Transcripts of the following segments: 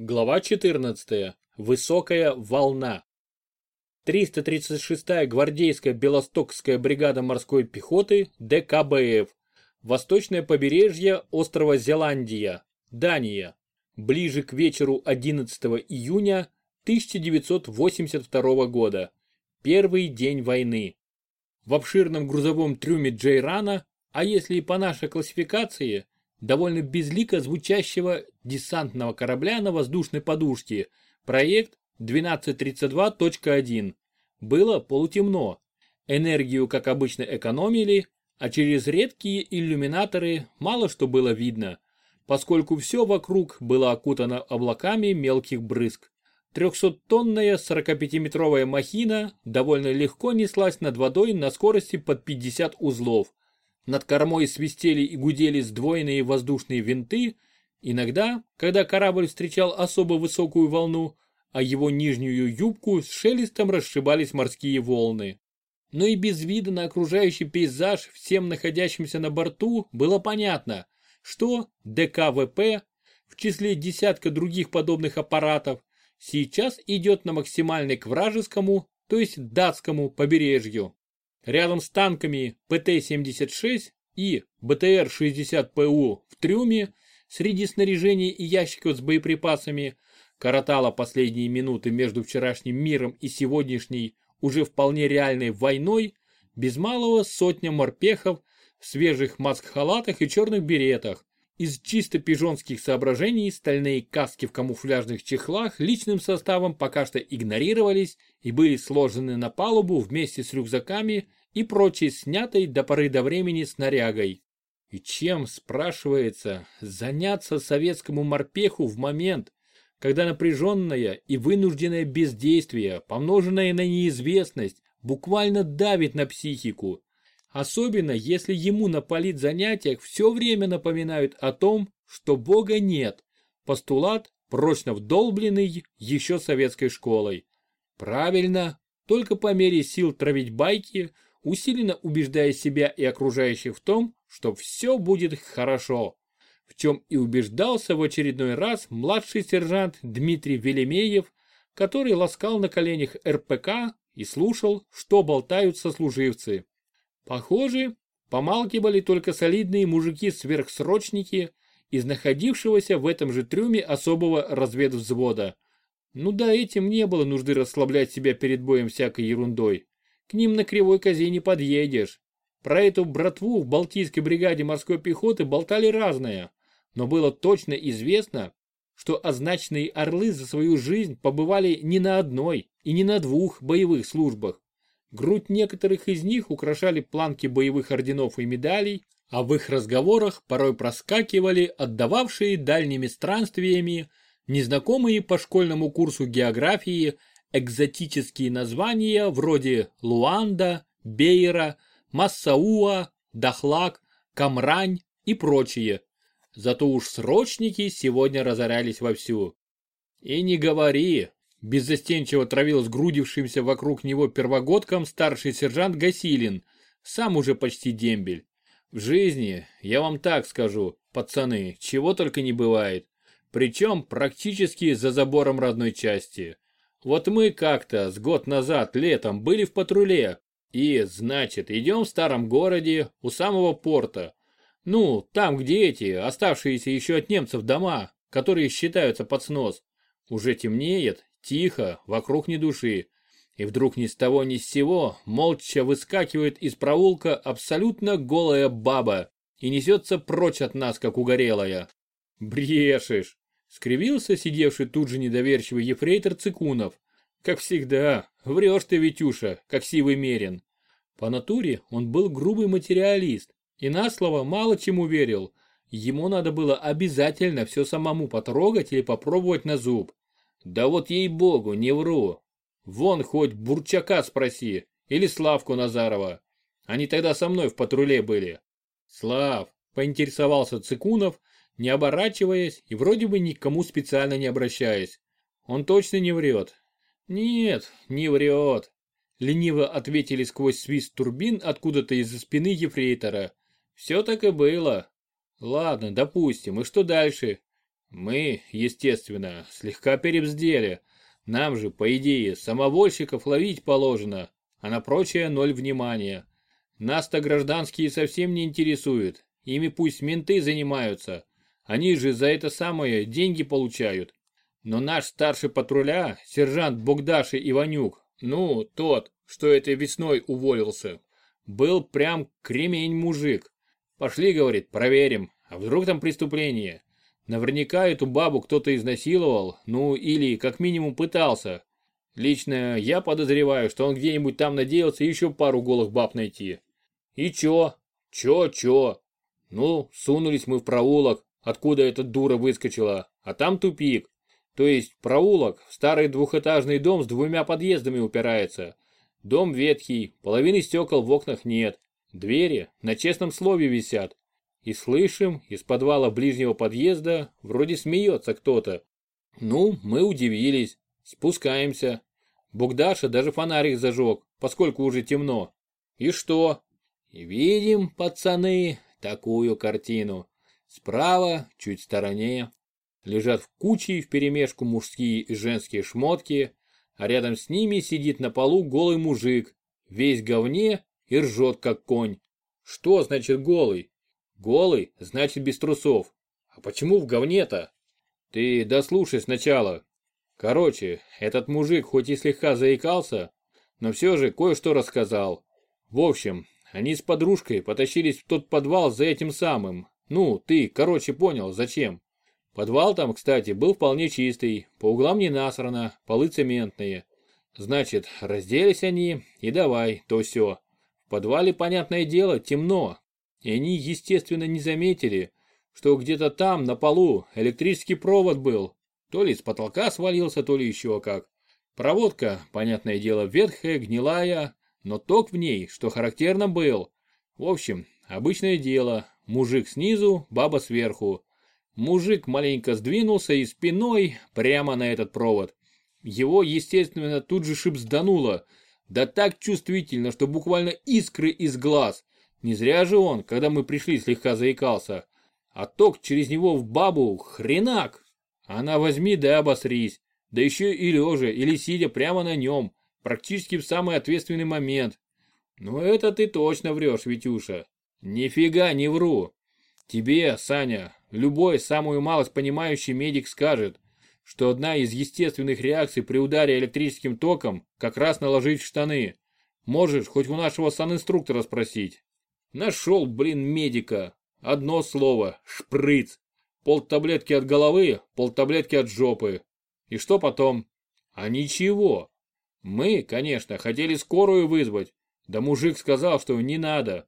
Глава 14. Высокая волна. 336-я гвардейская Белостокская бригада морской пехоты ДКБФ. Восточное побережье острова Зеландия, Дания. Ближе к вечеру 11 июня 1982 года. Первый день войны. В обширном грузовом трюме Джейрана, а если и по нашей классификации – довольно безлико звучащего десантного корабля на воздушной подушке, проект 1232.1. Было полутемно. Энергию, как обычно, экономили, а через редкие иллюминаторы мало что было видно, поскольку все вокруг было окутано облаками мелких брызг. 300-тонная 45-метровая махина довольно легко неслась над водой на скорости под 50 узлов, над кормой свистели и гудели сдвоенные воздушные винты. Иногда, когда корабль встречал особо высокую волну, а его нижнюю юбку с шелестом расшибались морские волны. Но и без вида на окружающий пейзаж всем находящимся на борту было понятно, что ДКВП в числе десятка других подобных аппаратов сейчас идет на максимальный к вражескому, то есть датскому побережью. Рядом с танками ПТ-76 и БТР-60ПУ в трюме среди снаряжения и ящиков с боеприпасами коротала последние минуты между вчерашним миром и сегодняшней уже вполне реальной войной без малого сотня морпехов в свежих маск-халатах и черных беретах. Из чисто пижонских соображений стальные каски в камуфляжных чехлах личным составом пока что игнорировались и были сложены на палубу вместе с рюкзаками и прочей снятой до поры до времени снарягой. И чем, спрашивается, заняться советскому морпеху в момент, когда напряженное и вынужденное бездействие, помноженное на неизвестность, буквально давит на психику. Особенно, если ему на политзанятиях все время напоминают о том, что Бога нет. Постулат, прочно вдолбленный еще советской школой. Правильно, только по мере сил травить байки – усиленно убеждая себя и окружающих в том, что все будет хорошо. В чем и убеждался в очередной раз младший сержант Дмитрий Велемеев, который ласкал на коленях РПК и слушал, что болтают сослуживцы. Похоже, помалкивали только солидные мужики-сверхсрочники из находившегося в этом же трюме особого разведвзвода. Ну да, этим не было нужды расслаблять себя перед боем всякой ерундой. К ним на кривой козе не подъедешь. Про эту братву в Балтийской бригаде морской пехоты болтали разное, но было точно известно, что означенные орлы за свою жизнь побывали не на одной и не на двух боевых службах. Грудь некоторых из них украшали планки боевых орденов и медалей, а в их разговорах порой проскакивали отдававшие дальними странствиями незнакомые по школьному курсу географии экзотические названия вроде Луанда, Бейра, Массауа, Дахлак, Камрань и прочие. Зато уж срочники сегодня разорялись вовсю. И не говори, беззастенчиво травил сгрудившимся вокруг него первогодком старший сержант Гасилин, сам уже почти дембель. В жизни, я вам так скажу, пацаны, чего только не бывает. Причем практически за забором родной части. Вот мы как-то с год назад летом были в патруле. И, значит, идем в старом городе, у самого порта. Ну, там, где эти, оставшиеся еще от немцев дома, которые считаются под снос. Уже темнеет, тихо, вокруг ни души. И вдруг ни с того ни с сего молча выскакивает из проулка абсолютно голая баба и несется прочь от нас, как угорелая. Брешешь. Скривился сидевший тут же недоверчивый ефрейтор Цикунов. Как всегда, врешь ты, Витюша, как сивый мерин. По натуре он был грубый материалист и на слово мало чему верил. Ему надо было обязательно все самому потрогать или попробовать на зуб. Да вот ей-богу, не вру. Вон хоть Бурчака спроси или Славку Назарова. Они тогда со мной в патруле были. Слав, поинтересовался Цикунов, не оборачиваясь и вроде бы никому специально не обращаясь. Он точно не врет. Нет, не врет. Лениво ответили сквозь свист турбин откуда-то из-за спины ефрейтора. Все так и было. Ладно, допустим, и что дальше? Мы, естественно, слегка перебздели. Нам же, по идее, самовольщиков ловить положено, а на прочее ноль внимания. Нас-то гражданские совсем не интересуют, ими пусть менты занимаются. Они же за это самое деньги получают. Но наш старший патруля, сержант Богдаши Иванюк, ну, тот, что этой весной уволился, был прям кремень мужик. Пошли, говорит, проверим, а вдруг там преступление. Наверняка эту бабу кто-то изнасиловал, ну или как минимум пытался. Лично я подозреваю, что он где-нибудь там надеялся еще пару голых баб найти. И чё? Чё-чё? Ну, сунулись мы в проулок, откуда эта дура выскочила, а там тупик. То есть проулок, старый двухэтажный дом с двумя подъездами упирается. Дом ветхий, половины стекол в окнах нет. Двери на честном слове висят. И слышим, из подвала ближнего подъезда вроде смеется кто-то. Ну, мы удивились. Спускаемся. Богдаша даже фонарик зажег, поскольку уже темно. И что? Видим, пацаны, такую картину. Справа, чуть в стороне, лежат в куче вперемешку мужские и женские шмотки, а рядом с ними сидит на полу голый мужик, весь говне и ржет как конь. Что значит голый? Голый значит без трусов. А почему в говне-то? Ты дослушай сначала. Короче, этот мужик хоть и слегка заикался, но все же кое-что рассказал. В общем, они с подружкой потащились в тот подвал за этим самым. Ну, ты, короче, понял, зачем. Подвал там, кстати, был вполне чистый, по углам не насрано, полы цементные. Значит, разделись они и давай, то все. В подвале, понятное дело, темно. И они, естественно, не заметили, что где-то там, на полу, электрический провод был. То ли с потолка свалился, то ли еще как. Проводка, понятное дело, ветхая, гнилая, но ток в ней, что характерно, был. В общем, обычное дело, мужик снизу, баба сверху. Мужик маленько сдвинулся и спиной прямо на этот провод. Его, естественно, тут же шипсдануло. Да так чувствительно, что буквально искры из глаз. Не зря же он, когда мы пришли, слегка заикался. А ток через него в бабу хренак. Она возьми да обосрись. Да еще и лежа, или сидя прямо на нем. Практически в самый ответственный момент. Ну это ты точно врешь, Витюша. Нифига не вру. Тебе, Саня, любой самую малость понимающий медик скажет, что одна из естественных реакций при ударе электрическим током как раз наложить штаны. Можешь хоть у нашего санинструктора спросить. Нашел, блин, медика. Одно слово – шприц. Пол таблетки от головы, пол таблетки от жопы. И что потом? А ничего. Мы, конечно, хотели скорую вызвать. Да мужик сказал, что не надо.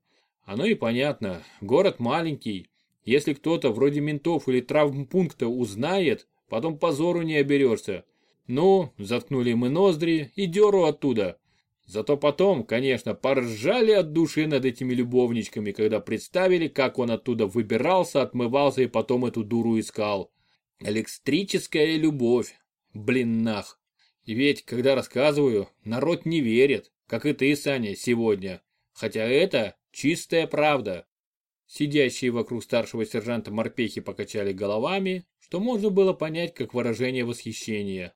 Оно и понятно, город маленький. Если кто-то вроде ментов или травмпункта узнает, потом позору не оберешься. Ну, заткнули мы ноздри и деру оттуда. Зато потом, конечно, поржали от души над этими любовничками, когда представили, как он оттуда выбирался, отмывался и потом эту дуру искал. Электрическая любовь. Блин нах. Ведь, когда рассказываю, народ не верит, как и ты, Саня, сегодня. Хотя это чистая правда. Сидящие вокруг старшего сержанта морпехи покачали головами, что можно было понять как выражение восхищения.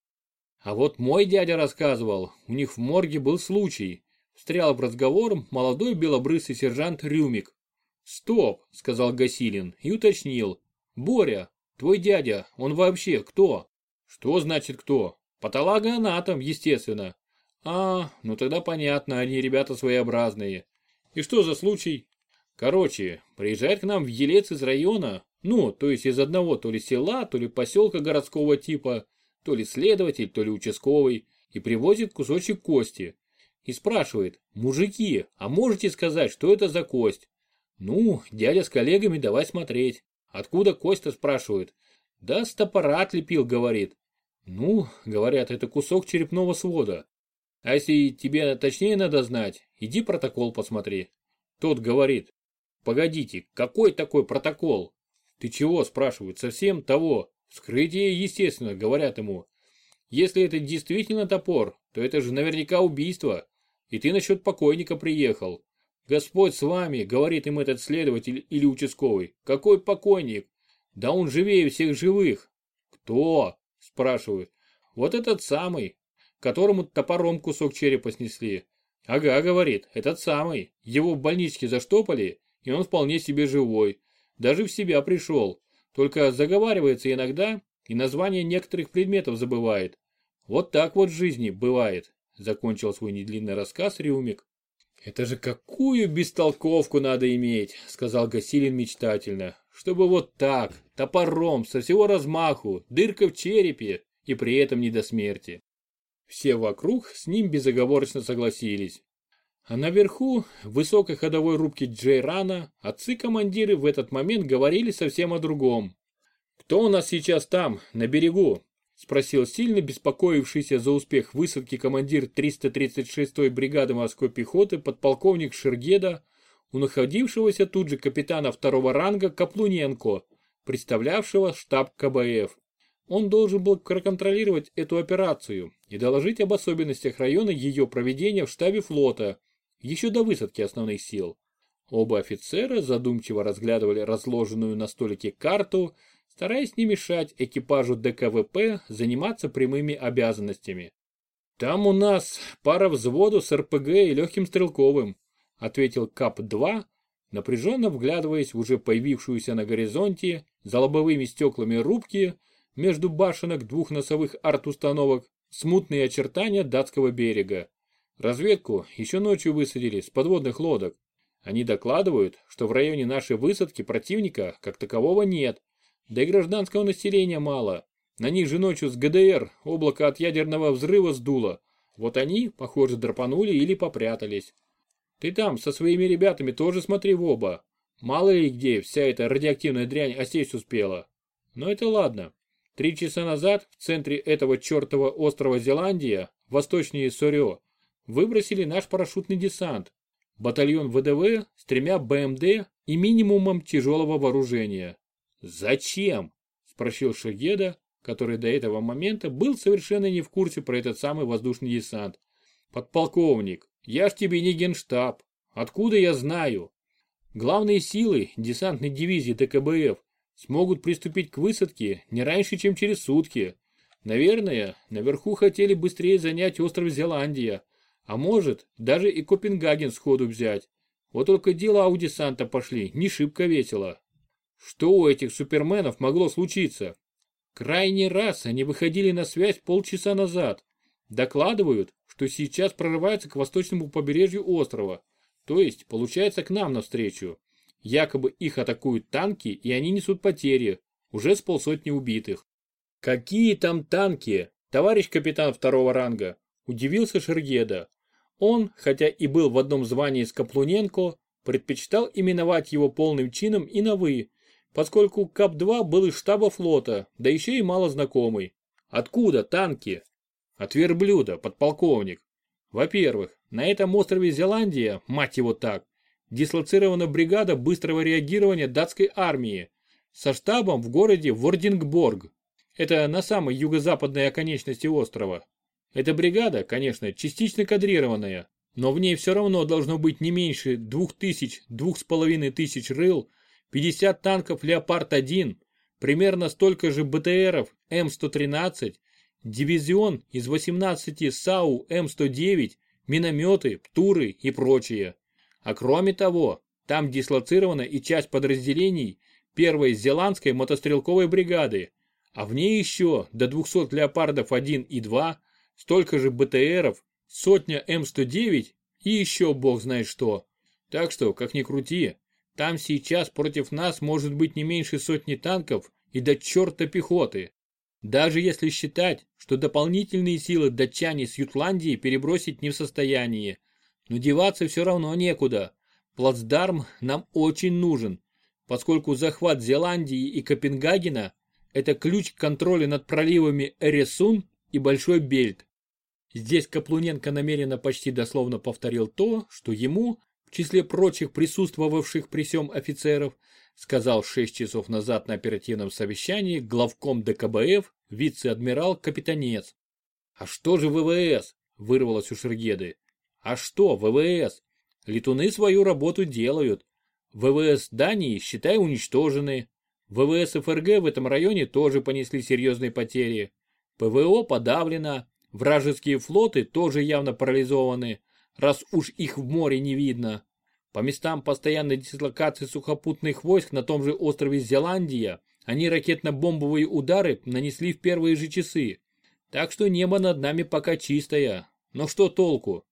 А вот мой дядя рассказывал, у них в морге был случай. Встрял в разговор молодой белобрысый сержант Рюмик. «Стоп», — сказал Гасилин и уточнил. «Боря, твой дядя, он вообще кто?» «Что значит кто?» «Патологоанатом, естественно». «А, ну тогда понятно, они ребята своеобразные. И что за случай?» Короче, приезжает к нам в Елец из района, ну, то есть из одного то ли села, то ли поселка городского типа, то ли следователь, то ли участковый, и привозит кусочек кости. И спрашивает, мужики, а можете сказать, что это за кость? Ну, дядя с коллегами давай смотреть. Откуда кость-то спрашивают? Да с топора отлепил, говорит. Ну, говорят, это кусок черепного свода. А если тебе точнее надо знать, иди протокол посмотри. Тот говорит, Погодите, какой такой протокол? Ты чего, спрашивают, совсем того? Вскрытие, естественно, говорят ему. Если это действительно топор, то это же наверняка убийство. И ты насчет покойника приехал. Господь с вами, говорит им этот следователь или участковый. Какой покойник? Да он живее всех живых. Кто? Спрашивают. Вот этот самый, которому топором кусок черепа снесли. Ага, говорит, этот самый. Его в больничке заштопали, и он вполне себе живой. Даже в себя пришел. Только заговаривается иногда и название некоторых предметов забывает. Вот так вот в жизни бывает, закончил свой недлинный рассказ Рюмик. Это же какую бестолковку надо иметь, сказал Гасилин мечтательно, чтобы вот так, топором, со всего размаху, дырка в черепе и при этом не до смерти. Все вокруг с ним безоговорочно согласились. А наверху, в высокой ходовой рубке Джейрана, отцы-командиры в этот момент говорили совсем о другом. «Кто у нас сейчас там, на берегу?» – спросил сильно беспокоившийся за успех высадки командир 336-й бригады морской пехоты подполковник Шергеда у находившегося тут же капитана второго ранга Каплуненко, представлявшего штаб КБФ. Он должен был проконтролировать эту операцию и доложить об особенностях района ее проведения в штабе флота – еще до высадки основных сил. Оба офицера задумчиво разглядывали разложенную на столике карту, стараясь не мешать экипажу ДКВП заниматься прямыми обязанностями. «Там у нас пара взводу с РПГ и легким стрелковым», ответил КАП-2, напряженно вглядываясь в уже появившуюся на горизонте за лобовыми стеклами рубки между башенок двух носовых арт-установок смутные очертания датского берега. Разведку еще ночью высадили с подводных лодок. Они докладывают, что в районе нашей высадки противника как такового нет, да и гражданского населения мало. На них же ночью с ГДР облако от ядерного взрыва сдуло. Вот они, похоже, драпанули или попрятались. Ты там со своими ребятами тоже смотри в оба. Мало ли где вся эта радиоактивная дрянь осесть успела. Но это ладно. Три часа назад в центре этого чертова острова Зеландия, восточнее Сорё, выбросили наш парашютный десант, батальон ВДВ с тремя БМД и минимумом тяжелого вооружения. «Зачем?» – спросил Шагеда, который до этого момента был совершенно не в курсе про этот самый воздушный десант. «Подполковник, я ж тебе не генштаб. Откуда я знаю?» Главные силы десантной дивизии ДКБФ смогут приступить к высадке не раньше, чем через сутки. Наверное, наверху хотели быстрее занять остров Зеландия, а может, даже и Копенгаген сходу взять. Вот только дела у десанта пошли, не шибко весело. Что у этих суперменов могло случиться? Крайний раз они выходили на связь полчаса назад. Докладывают, что сейчас прорываются к восточному побережью острова. То есть, получается, к нам навстречу. Якобы их атакуют танки, и они несут потери. Уже с полсотни убитых. Какие там танки, товарищ капитан второго ранга? Удивился Шергеда. Он, хотя и был в одном звании с Каплуненко, предпочитал именовать его полным чином и на «вы», поскольку КАП-2 был из штаба флота, да еще и мало знакомый. Откуда танки? От верблюда, подполковник. Во-первых, на этом острове Зеландия, мать его так, дислоцирована бригада быстрого реагирования датской армии со штабом в городе Вордингборг. Это на самой юго-западной оконечности острова. Эта бригада, конечно, частично кадрированная, но в ней все равно должно быть не меньше 2000-2500 рыл, 50 танков «Леопард-1», примерно столько же БТРов М113, дивизион из 18 САУ М109, минометы, птуры и прочее. А кроме того, там дислоцирована и часть подразделений первой зеландской мотострелковой бригады, а в ней еще до 200 леопардов 1 и 2, столько же БТРов, сотня М109 и еще бог знает что. Так что, как ни крути, там сейчас против нас может быть не меньше сотни танков и до черта пехоты. Даже если считать, что дополнительные силы датчане с Ютландии перебросить не в состоянии. Но деваться все равно некуда. Плацдарм нам очень нужен, поскольку захват Зеландии и Копенгагена – это ключ к контролю над проливами Эресун и Большой Бельт. Здесь Каплуненко намеренно почти дословно повторил то, что ему, в числе прочих присутствовавших при всем офицеров, сказал 6 часов назад на оперативном совещании главком ДКБФ вице-адмирал Капитанец. «А что же ВВС?» – вырвалось у Шергеды. «А что ВВС? Летуны свою работу делают. ВВС Дании, считай, уничтожены. ВВС ФРГ в этом районе тоже понесли серьезные потери. ПВО подавлено, вражеские флоты тоже явно парализованы, раз уж их в море не видно. По местам постоянной дислокации сухопутных войск на том же острове Зеландия они ракетно-бомбовые удары нанесли в первые же часы. Так что небо над нами пока чистое. Но что толку?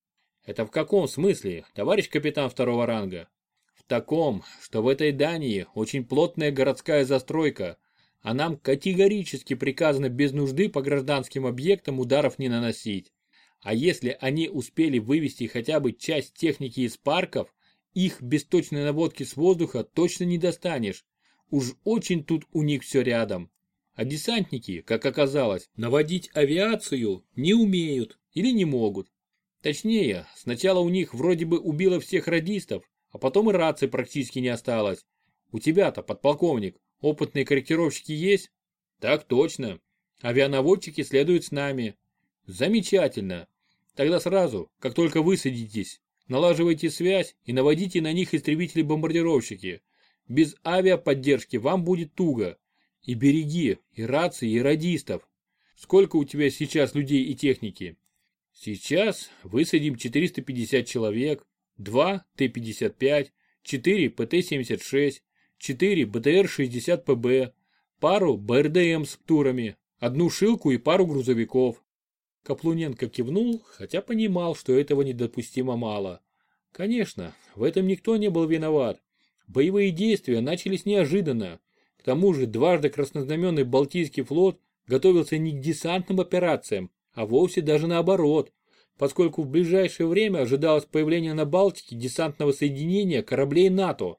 Это в каком смысле, товарищ капитан второго ранга? В таком, что в этой Дании очень плотная городская застройка, а нам категорически приказано без нужды по гражданским объектам ударов не наносить. А если они успели вывести хотя бы часть техники из парков, их без точной наводки с воздуха точно не достанешь. Уж очень тут у них все рядом. А десантники, как оказалось, наводить авиацию не умеют или не могут. Точнее, сначала у них вроде бы убило всех радистов, а потом и рации практически не осталось. У тебя-то, подполковник, опытные корректировщики есть? Так точно. Авианаводчики следуют с нами. Замечательно. Тогда сразу, как только высадитесь, налаживайте связь и наводите на них истребители-бомбардировщики. Без авиаподдержки вам будет туго. И береги и рации, и радистов. Сколько у тебя сейчас людей и техники? Сейчас высадим 450 человек, 2 Т-55, 4 ПТ-76, 4 БТР-60ПБ, пару БРДМ с турами, одну шилку и пару грузовиков. Каплуненко кивнул, хотя понимал, что этого недопустимо мало. Конечно, в этом никто не был виноват. Боевые действия начались неожиданно. К тому же дважды краснознаменный Балтийский флот готовился не к десантным операциям, а вовсе даже наоборот, поскольку в ближайшее время ожидалось появление на Балтике десантного соединения кораблей НАТО.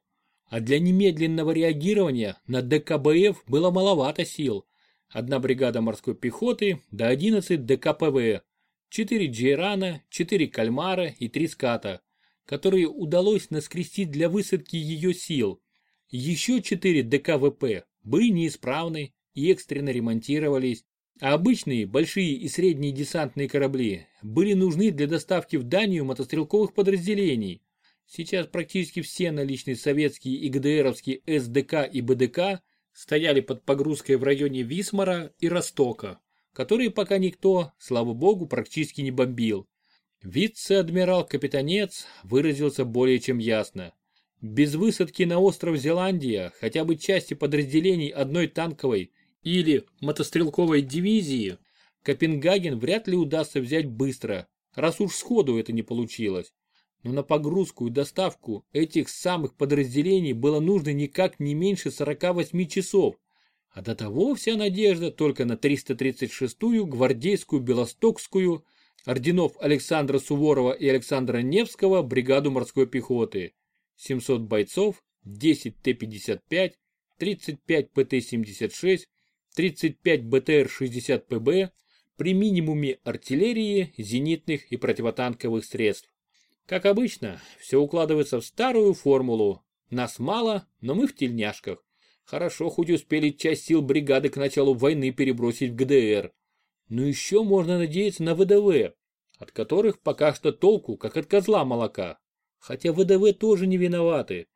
А для немедленного реагирования на ДКБФ было маловато сил, одна бригада морской пехоты до 11 ДКПВ, 4 Джейрана, 4 Кальмара и 3 Ската, которые удалось наскрестить для высадки ее сил. Еще 4 ДКВП были неисправны и экстренно ремонтировались, а обычные большие и средние десантные корабли были нужны для доставки в Данию мотострелковых подразделений. Сейчас практически все наличные советские и ГДРовские СДК и БДК стояли под погрузкой в районе Висмара и Ростока, которые пока никто, слава богу, практически не бомбил. Вице-адмирал Капитанец выразился более чем ясно. Без высадки на остров Зеландия хотя бы части подразделений одной танковой или мотострелковой дивизии Копенгаген вряд ли удастся взять быстро, раз уж сходу это не получилось но на погрузку и доставку этих самых подразделений было нужно никак не меньше 48 часов, а до того вся надежда только на 336-ю гвардейскую Белостокскую орденов Александра Суворова и Александра Невского бригаду морской пехоты. 700 бойцов, 10 Т-55, 35 ПТ-76, 35 БТР-60ПБ при минимуме артиллерии, зенитных и противотанковых средств. Как обычно, все укладывается в старую формулу. Нас мало, но мы в тельняшках. Хорошо, хоть успели часть сил бригады к началу войны перебросить в ГДР. Но еще можно надеяться на ВДВ, от которых пока что толку, как от козла молока. Хотя ВДВ тоже не виноваты.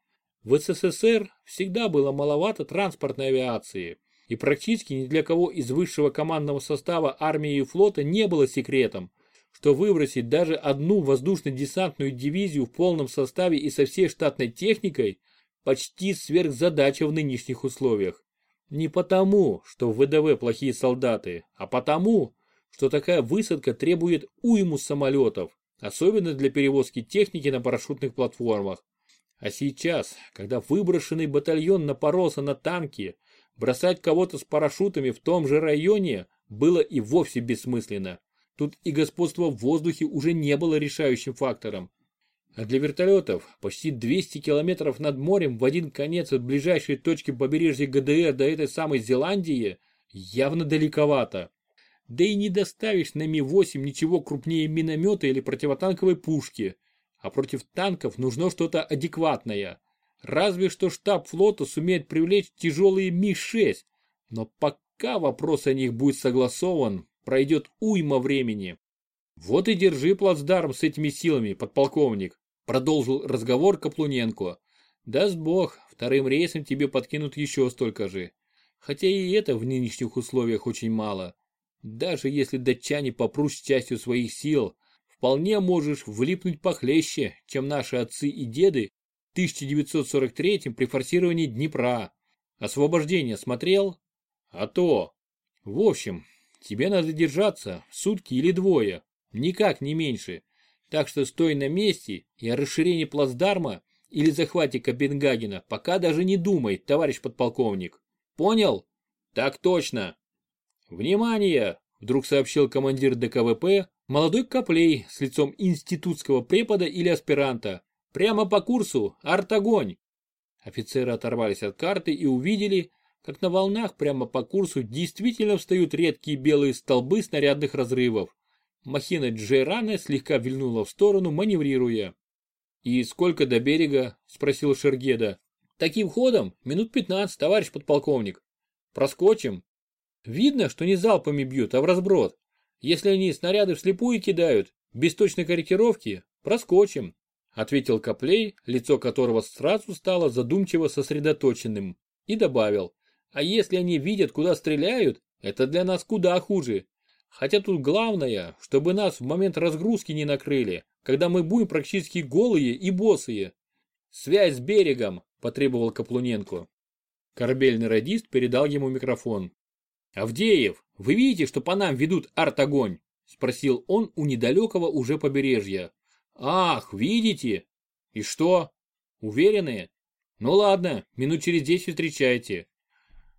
В СССР всегда было маловато транспортной авиации, и практически ни для кого из высшего командного состава армии и флота не было секретом, что выбросить даже одну воздушно-десантную дивизию в полном составе и со всей штатной техникой почти сверхзадача в нынешних условиях. Не потому, что в ВДВ плохие солдаты, а потому, что такая высадка требует уйму самолетов, особенно для перевозки техники на парашютных платформах. А сейчас, когда выброшенный батальон напоролся на танки, бросать кого-то с парашютами в том же районе было и вовсе бессмысленно. Тут и господство в воздухе уже не было решающим фактором. А для вертолетов почти 200 километров над морем в один конец от ближайшей точки побережья ГДР до этой самой Зеландии явно далековато. Да и не доставишь на Ми-8 ничего крупнее миномета или противотанковой пушки. А против танков нужно что-то адекватное. Разве что штаб флота сумеет привлечь тяжелые Ми-6. Но пока вопрос о них будет согласован, пройдет уйма времени. Вот и держи плацдарм с этими силами, подполковник, продолжил разговор Каплуненко. Даст бог, вторым рейсом тебе подкинут еще столько же. хотя и это в нынешних условиях очень мало. Даже если датчане попрут с частью своих сил, вполне можешь влипнуть похлеще, чем наши отцы и деды 1943 при форсировании Днепра. Освобождение смотрел? А то. В общем, тебе надо держаться сутки или двое, никак не меньше. Так что стой на месте и о расширении плацдарма или захвате Копенгагена пока даже не думай, товарищ подполковник. Понял? Так точно. Внимание! Вдруг сообщил командир ДКВП, молодой Коплей с лицом институтского препода или аспиранта. Прямо по курсу, артогонь. Офицеры оторвались от карты и увидели, как на волнах прямо по курсу действительно встают редкие белые столбы снарядных разрывов. Махина Джейрана слегка вильнула в сторону, маневрируя. «И сколько до берега?» – спросил Шергеда. «Таким ходом минут пятнадцать, товарищ подполковник. Проскочим. Видно, что не залпами бьют, а в разброд. Если они снаряды вслепую кидают, без точной корректировки, проскочим», – ответил Коплей, лицо которого сразу стало задумчиво сосредоточенным, и добавил. «А если они видят, куда стреляют, это для нас куда хуже. Хотя тут главное, чтобы нас в момент разгрузки не накрыли, когда мы будем практически голые и босые. Связь с берегом, потребовал Каплуненко. Корабельный радист передал ему микрофон. «Авдеев, вы видите, что по нам ведут арт-огонь?» Спросил он у недалекого уже побережья. «Ах, видите? И что? Уверены? Ну ладно, минут через десять встречайте.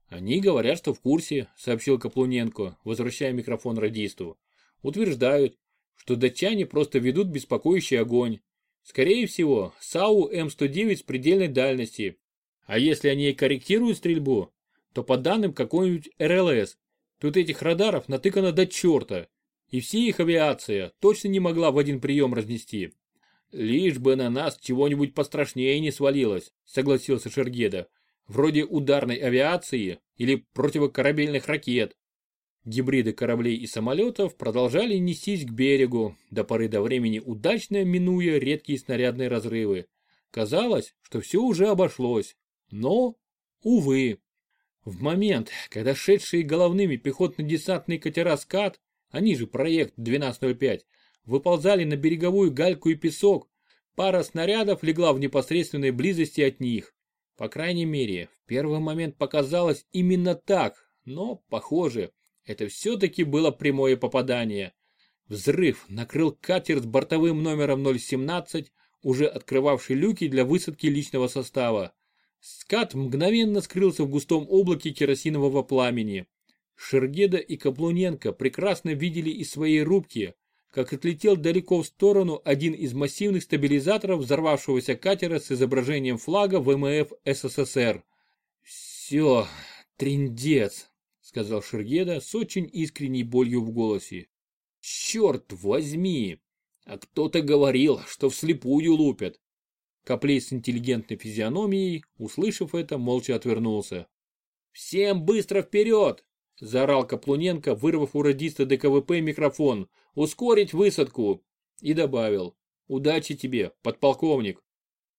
«Они говорят, что в курсе», — сообщил Каплуненко, возвращая микрофон радисту. «Утверждают, что датчане просто ведут беспокоящий огонь. Скорее всего, САУ М-109 с предельной дальности. А если они корректируют стрельбу, то по данным какой-нибудь РЛС. Тут этих радаров натыкано до черта. И все их авиация точно не могла в один прием разнести. Лишь бы на нас чего-нибудь пострашнее не свалилось, согласился Шергеда вроде ударной авиации или противокорабельных ракет. Гибриды кораблей и самолетов продолжали нестись к берегу, до поры до времени удачно минуя редкие снарядные разрывы. Казалось, что все уже обошлось, но, увы. В момент, когда шедшие головными пехотно-десантные катера «Скат», они же проект 1205, выползали на береговую гальку и песок, пара снарядов легла в непосредственной близости от них. По крайней мере, в первый момент показалось именно так, но, похоже, это все-таки было прямое попадание. Взрыв накрыл катер с бортовым номером 017, уже открывавший люки для высадки личного состава. Скат мгновенно скрылся в густом облаке керосинового пламени. Шергеда и Каплуненко прекрасно видели из своей рубки, как отлетел далеко в сторону один из массивных стабилизаторов взорвавшегося катера с изображением флага ВМФ СССР. «Все, трындец», — сказал Шергеда с очень искренней болью в голосе. «Черт возьми! А кто-то говорил, что вслепую лупят». Коплей с интеллигентной физиономией, услышав это, молча отвернулся. «Всем быстро вперед!» – заорал Каплуненко, вырвав у радиста ДКВП микрофон. «Ускорить высадку!» И добавил. «Удачи тебе, подполковник!»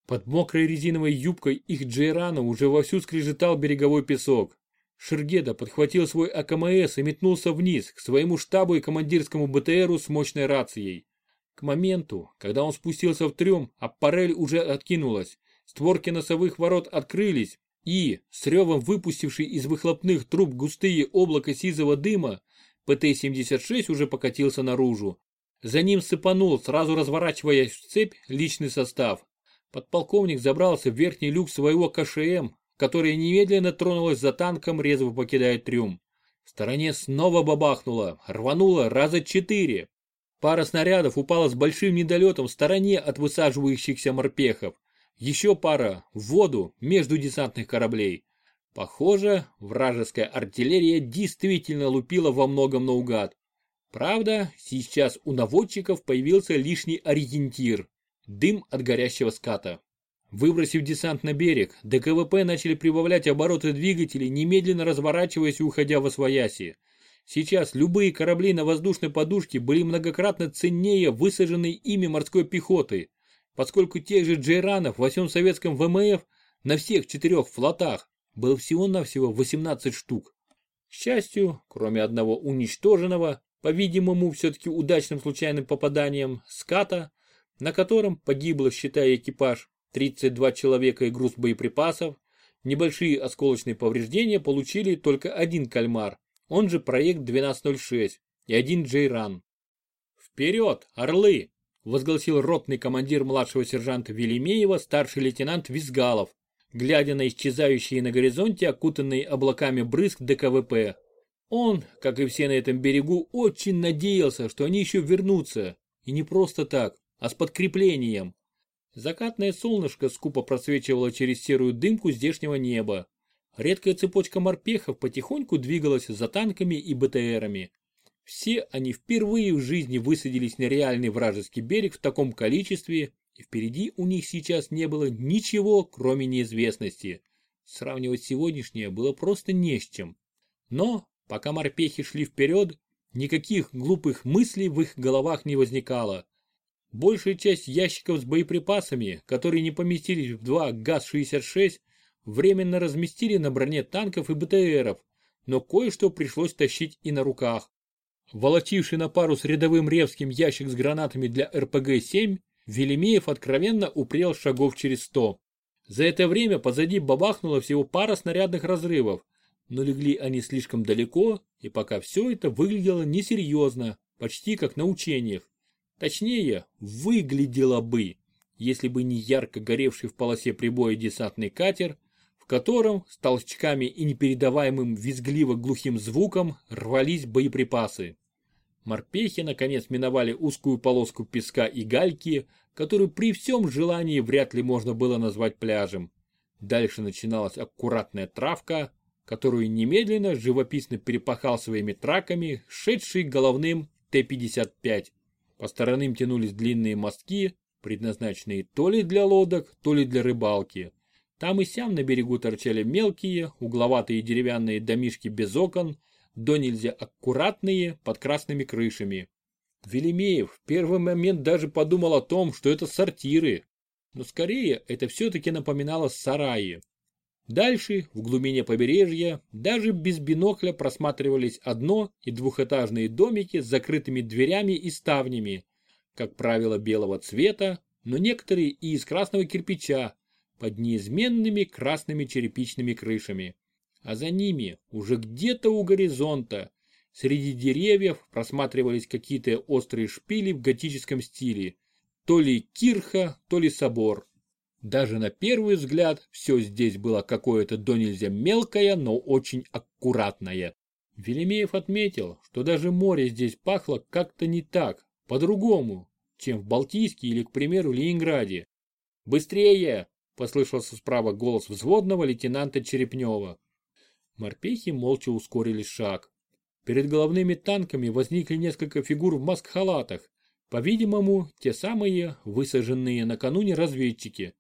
Под мокрой резиновой юбкой их Джейрана уже вовсю скрежетал береговой песок. Шергеда подхватил свой АКМС и метнулся вниз, к своему штабу и командирскому БТРу с мощной рацией. К моменту, когда он спустился в трюм, аппарель уже откинулась. Створки носовых ворот открылись, и, с ревом выпустивший из выхлопных труб густые облака сизого дыма, ПТ-76 уже покатился наружу. За ним сыпанул, сразу разворачиваясь в цепь, личный состав. Подполковник забрался в верхний люк своего КШМ, которая немедленно тронулась за танком, резво покидая трюм. В стороне снова бабахнуло, рвануло раза четыре. Пара снарядов упала с большим недолетом в стороне от высаживающихся морпехов. Еще пара в воду между десантных кораблей. Похоже, вражеская артиллерия действительно лупила во многом наугад. Правда, сейчас у наводчиков появился лишний ориентир – дым от горящего ската. Выбросив десант на берег, ДКВП начали прибавлять обороты двигателей, немедленно разворачиваясь и уходя во свояси. Сейчас любые корабли на воздушной подушке были многократно ценнее высаженной ими морской пехоты поскольку тех же джейранов во всем советском ВМФ на всех четырех флотах было всего-навсего 18 штук. К счастью, кроме одного уничтоженного, по-видимому, все-таки удачным случайным попаданием, ската, на котором погибло, считая экипаж, 32 человека и груз боеприпасов, небольшие осколочные повреждения получили только один кальмар, он же проект 1206 и один Джейран. «Вперед, орлы!» – возгласил ротный командир младшего сержанта Велимеева старший лейтенант Визгалов, глядя на исчезающие на горизонте окутанные облаками брызг ДКВП. Он, как и все на этом берегу, очень надеялся, что они еще вернутся. И не просто так, а с подкреплением. Закатное солнышко скупо просвечивало через серую дымку здешнего неба. Редкая цепочка морпехов потихоньку двигалась за танками и БТРами. Все они впервые в жизни высадились на реальный вражеский берег в таком количестве, и впереди у них сейчас не было ничего, кроме неизвестности. Сравнивать сегодняшнее было просто не с чем. Но, пока морпехи шли вперед, никаких глупых мыслей в их головах не возникало. Большая часть ящиков с боеприпасами, которые не поместились в два ГАЗ-66, временно разместили на броне танков и БТРов, но кое-что пришлось тащить и на руках. Волочивший на пару с рядовым Ревским ящик с гранатами для РПГ-7, Велимеев откровенно упрел шагов через сто. За это время позади бабахнуло всего пара снарядных разрывов, но легли они слишком далеко, и пока все это выглядело несерьезно, почти как на учениях. Точнее, выглядело бы, если бы не ярко горевший в полосе прибоя десантный катер, котором с толчками и непередаваемым визгливо-глухим звуком рвались боеприпасы. Морпехи наконец миновали узкую полоску песка и гальки, которую при всем желании вряд ли можно было назвать пляжем. Дальше начиналась аккуратная травка, которую немедленно живописно перепахал своими траками, шедший головным Т-55. По сторонам тянулись длинные мостки, предназначенные то ли для лодок, то ли для рыбалки. Там и сям на берегу торчали мелкие, угловатые деревянные домишки без окон, до нельзя аккуратные, под красными крышами. Велимеев в первый момент даже подумал о том, что это сортиры, но скорее это все-таки напоминало сараи. Дальше, в глубине побережья, даже без бинокля просматривались одно- и двухэтажные домики с закрытыми дверями и ставнями, как правило белого цвета, но некоторые и из красного кирпича, под неизменными красными черепичными крышами а за ними, уже где-то у горизонта, среди деревьев просматривались какие-то острые шпили в готическом стиле, то ли кирха, то ли собор. Даже на первый взгляд все здесь было какое-то до нельзя мелкое, но очень аккуратное. Велимеев отметил, что даже море здесь пахло как-то не так, по-другому, чем в Балтийске или, к примеру, Ленинграде. «Быстрее!» – послышался справа голос взводного лейтенанта Черепнева. Морпехи молча ускорили шаг. Перед головными танками возникли несколько фигур в маск-халатах. По-видимому, те самые, высаженные накануне разведчики.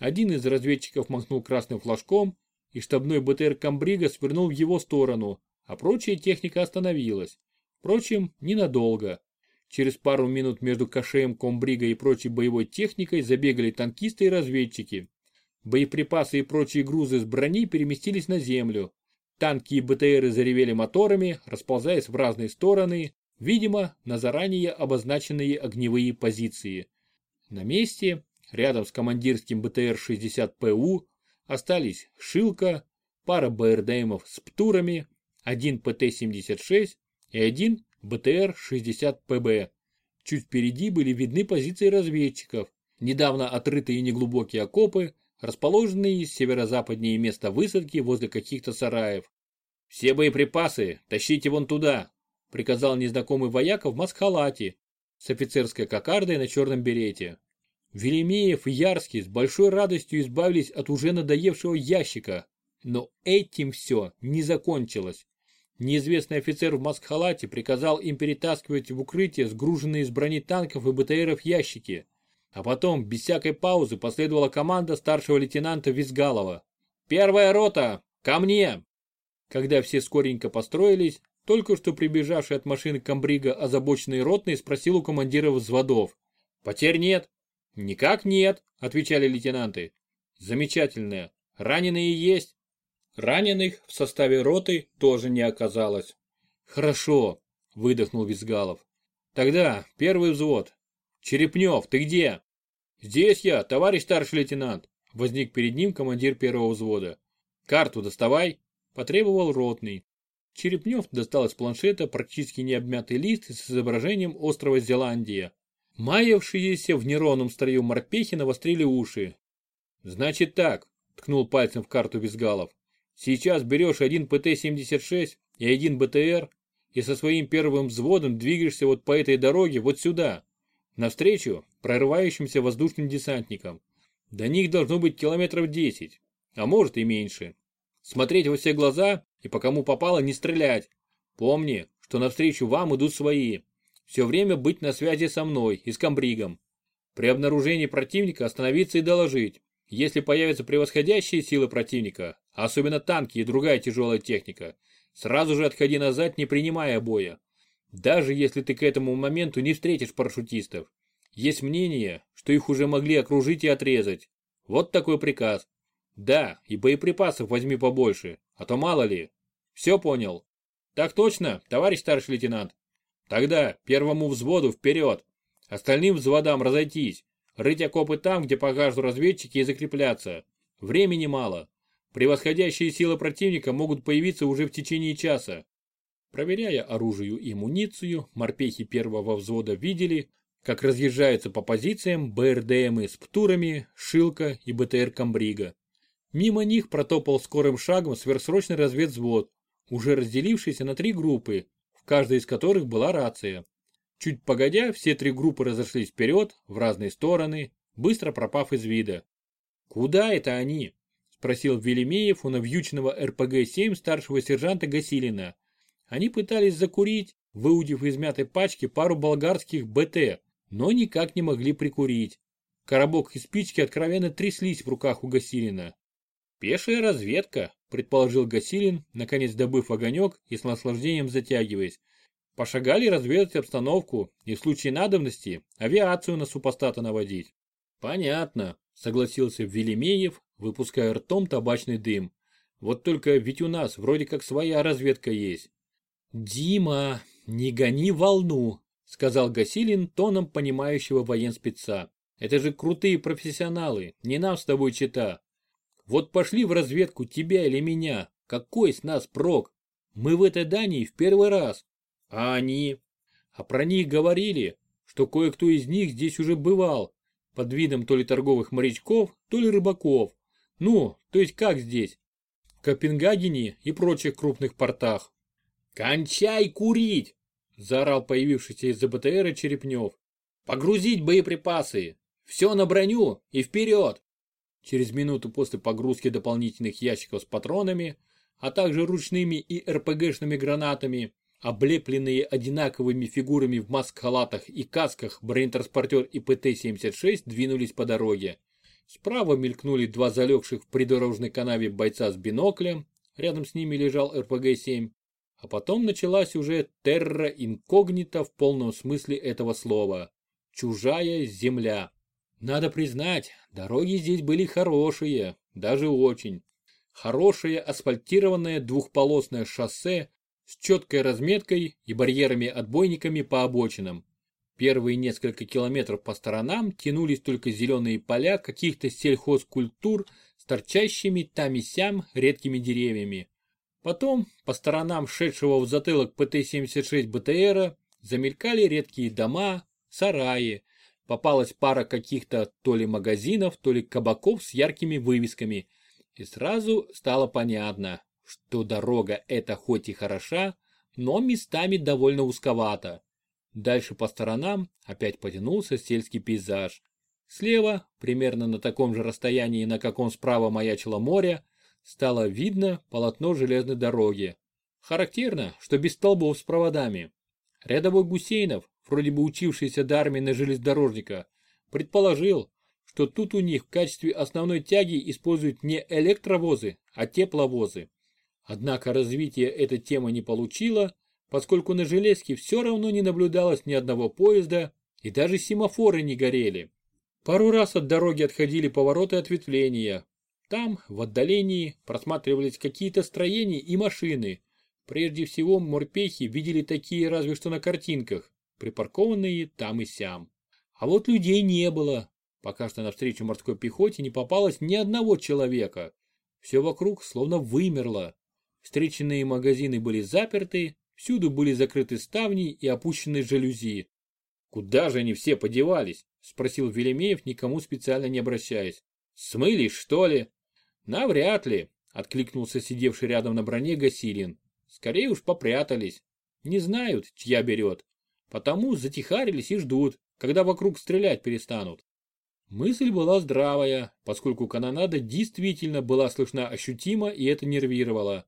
Один из разведчиков махнул красным флажком, и штабной БТР Камбрига свернул в его сторону, а прочая техника остановилась. Впрочем, ненадолго. Через пару минут между кошеем Комбрига и прочей боевой техникой забегали танкисты и разведчики. Боеприпасы и прочие грузы с брони переместились на землю. Танки и БТРы заревели моторами, расползаясь в разные стороны, видимо, на заранее обозначенные огневые позиции. На месте, рядом с командирским БТР-60ПУ, остались Шилка, пара БРДМов с ПТУрами, один ПТ-76 и один БТР-60ПБ. Чуть впереди были видны позиции разведчиков, недавно отрытые неглубокие окопы, расположенные северо-западнее места высадки возле каких-то сараев. «Все боеприпасы тащите вон туда», — приказал незнакомый вояка в маскхалате с офицерской кокардой на черном берете. Велимеев и Ярский с большой радостью избавились от уже надоевшего ящика, но этим все не закончилось. Неизвестный офицер в маскхалате приказал им перетаскивать в укрытие сгруженные из бронетанков и БТРов ящики. А потом, без всякой паузы, последовала команда старшего лейтенанта Визгалова. «Первая рота! Ко мне!» Когда все скоренько построились, только что прибежавший от машины комбрига озабоченный ротный спросил у командира взводов. «Потерь нет?» «Никак нет», отвечали лейтенанты. «Замечательно. Раненые есть?» Раненых в составе роты тоже не оказалось. Хорошо, выдохнул Визгалов. Тогда первый взвод. Черепнев, ты где? Здесь я, товарищ старший лейтенант. Возник перед ним командир первого взвода. Карту доставай, потребовал ротный. Черепнев достал из планшета практически необмятый лист с изображением острова Зеландия. Маявшиеся в неровном строю морпехи навострили уши. «Значит так», — ткнул пальцем в карту Визгалов. «Сейчас берешь один ПТ-76 и один БТР и со своим первым взводом двигаешься вот по этой дороге вот сюда, навстречу прорывающимся воздушным десантникам. До них должно быть километров 10, а может и меньше. Смотреть во все глаза и по кому попало не стрелять. Помни, что навстречу вам идут свои. Все время быть на связи со мной и с комбригом. При обнаружении противника остановиться и доложить. Если появятся превосходящие силы противника, особенно танки и другая тяжелая техника, сразу же отходи назад, не принимая боя. Даже если ты к этому моменту не встретишь парашютистов. Есть мнение, что их уже могли окружить и отрезать. Вот такой приказ. Да, и боеприпасов возьми побольше, а то мало ли. Все понял? Так точно, товарищ старший лейтенант. Тогда первому взводу вперед. Остальным взводам разойтись. Рыть окопы там, где покажут разведчики и закрепляться. Времени мало. Превосходящие силы противника могут появиться уже в течение часа. Проверяя оружие и амуницию, морпехи первого взвода видели, как разъезжаются по позициям БРДМы с ПТУрами, Шилка и БТР Камбрига. Мимо них протопал скорым шагом сверхсрочный разведвзвод, уже разделившийся на три группы, в каждой из которых была рация. Чуть погодя, все три группы разошлись вперед, в разные стороны, быстро пропав из вида. «Куда это они?» – спросил Велимеев у навьюченного РПГ-7 старшего сержанта Гасилина. Они пытались закурить, выудив из мятой пачки пару болгарских БТ, но никак не могли прикурить. Коробок и спички откровенно тряслись в руках у Гасилина. «Пешая разведка», – предположил Гасилин, наконец добыв огонек и с наслаждением затягиваясь. Пошагали разведать обстановку и в случае надобности авиацию на супостата наводить. Понятно, согласился Велимеев, выпуская ртом табачный дым. Вот только ведь у нас вроде как своя разведка есть. Дима, не гони волну, сказал Гасилин тоном понимающего военспеца. Это же крутые профессионалы, не нам с тобой чита. Вот пошли в разведку тебя или меня, какой с нас прок? Мы в этой Дании в первый раз, а они? А про них говорили, что кое-кто из них здесь уже бывал, под видом то ли торговых морячков, то ли рыбаков. Ну, то есть как здесь? В Копенгагене и прочих крупных портах. «Кончай курить!» – заорал появившийся из-за БТРа Черепнев. «Погрузить боеприпасы! Все на броню и вперед!» Через минуту после погрузки дополнительных ящиков с патронами, а также ручными и РПГшными гранатами, Облепленные одинаковыми фигурами в маск-халатах и касках бронетранспортер и ПТ-76 двинулись по дороге. Справа мелькнули два залегших в придорожной канаве бойца с биноклем, рядом с ними лежал РПГ-7, а потом началась уже терра инкогнита в полном смысле этого слова. Чужая земля. Надо признать, дороги здесь были хорошие, даже очень. Хорошее асфальтированное двухполосное шоссе с четкой разметкой и барьерами-отбойниками по обочинам. Первые несколько километров по сторонам тянулись только зеленые поля каких-то сельхозкультур с торчащими там и сям редкими деревьями. Потом по сторонам шедшего в затылок ПТ-76 БТРа замелькали редкие дома, сараи. Попалась пара каких-то то ли магазинов, то ли кабаков с яркими вывесками. И сразу стало понятно, что дорога эта хоть и хороша, но местами довольно узковата. Дальше по сторонам опять потянулся сельский пейзаж. Слева, примерно на таком же расстоянии, на каком справа маячило море, стало видно полотно железной дороги. Характерно, что без столбов с проводами. Рядовой Гусейнов, вроде бы учившийся до армии на железнодорожника, предположил, что тут у них в качестве основной тяги используют не электровозы, а тепловозы. Однако развитие эта тема не получила, поскольку на железке все равно не наблюдалось ни одного поезда и даже семафоры не горели. Пару раз от дороги отходили повороты ответвления. Там, в отдалении, просматривались какие-то строения и машины. Прежде всего, морпехи видели такие разве что на картинках, припаркованные там и сям. А вот людей не было. Пока что навстречу морской пехоте не попалось ни одного человека. Все вокруг словно вымерло. Встреченные магазины были заперты, всюду были закрыты ставни и опущены жалюзи. «Куда же они все подевались?» – спросил Велимеев, никому специально не обращаясь. «Смылись, что ли?» «Навряд ли», — откликнулся сидевший рядом на броне Гасилин. «Скорее уж попрятались. Не знают, чья берет. Потому затихарились и ждут, когда вокруг стрелять перестанут». Мысль была здравая, поскольку канонада действительно была слышна ощутимо и это нервировало.